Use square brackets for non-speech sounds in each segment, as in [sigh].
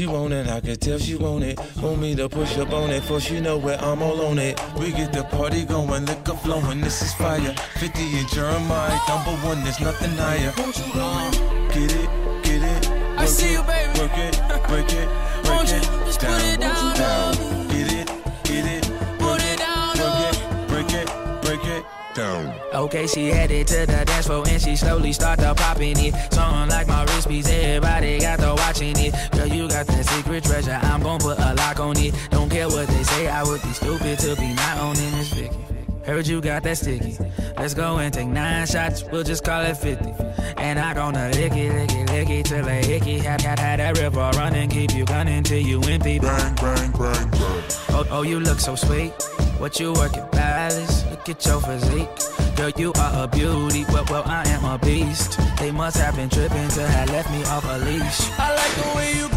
she want it, I can tell she want it. Want me to push up on it, for she know where I'm all on it. We get the party going, liquor flowing, this is fire. 50 and Jeremih, number one, there's nothing higher. Won't you uh-huh. go get it, get it. I see you, baby. Work it, break it, [laughs] break it. just put it down, down. down. Get it, get it. Put it down, Work it, break it, break it. Down. Okay, she headed to the dance floor and she slowly started popping it. Something like my wrist piece, everybody got that secret treasure, I'm gon' put a lock on it. Don't care what they say, I would be stupid to be not owning this Vicky. Heard you got that sticky. Let's go and take nine shots, we'll just call it 50. And I gonna lick it, lick it, lick it till a hickey. Had, had, had that river running, keep you gunning till you empty. Bang, bang, bang, bang. Oh, oh, you look so sweet. What you working, Palace? Look at your physique. Girl, you are a beauty. Well, well, I am a beast. They must have been tripping to have left me off a leash. I like the way you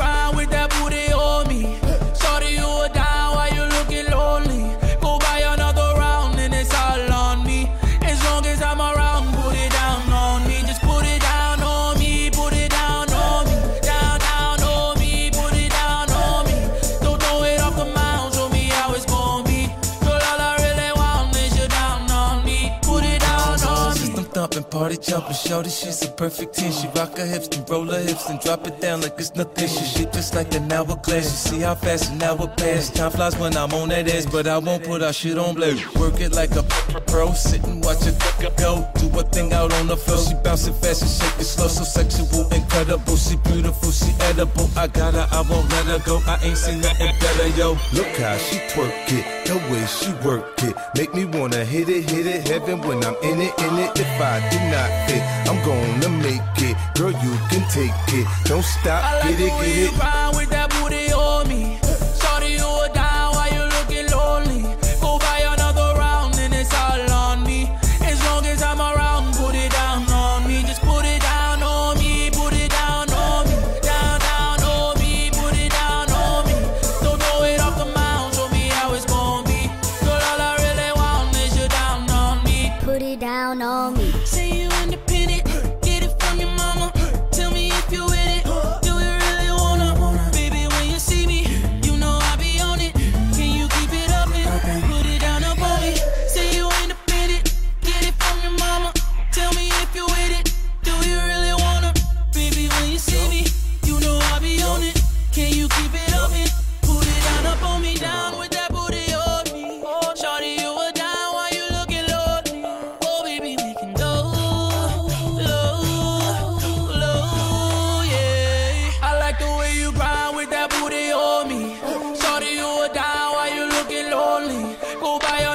jumping, shorty, she's a perfect 10. She rock her hips and roll her hips and drop it down like it's nothing. She shit just like an hourglass. You see how fast an hour pass. Time flies when I'm on that ass, but I won't put our shit on blast. Work it like a pro, sit and watch it go. Do a thing out on the floor. She bouncing fast and shake it slow, so sexual, incredible. She beautiful, she edible. I got her, I won't let her go. I ain't seen nothing better, yo. Look how she twerk it, the way she work it. Make me wanna hit it, hit it, heaven when I'm in it, in it. If I do not fit, I'm gonna make it. Girl, you can take it. Don't stop, I like get it, get it. Go buy